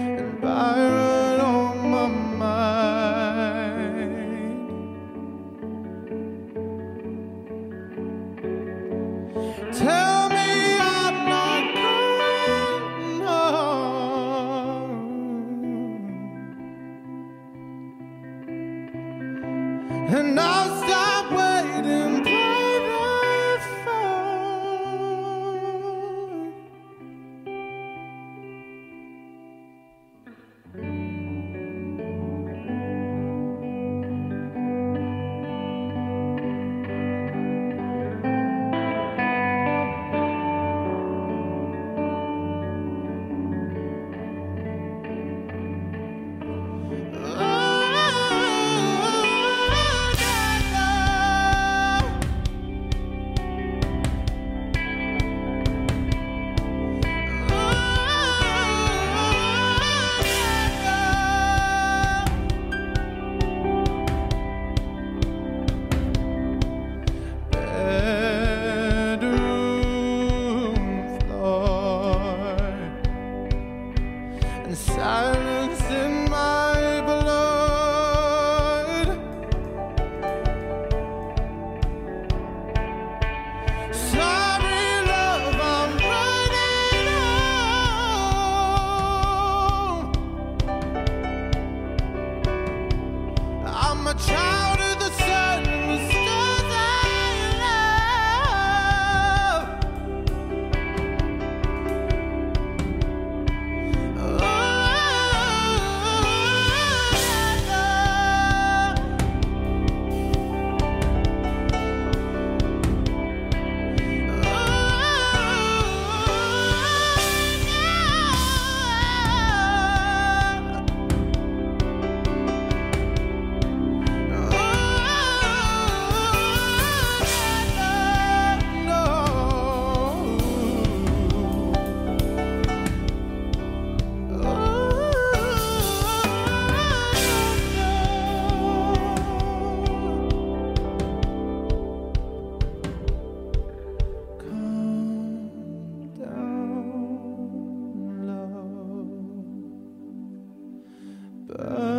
and Byron on my mind. Tell me I'm not home. And I'll stop silence in my blood. Sorry, love, I'm running. I'm a child. Uh,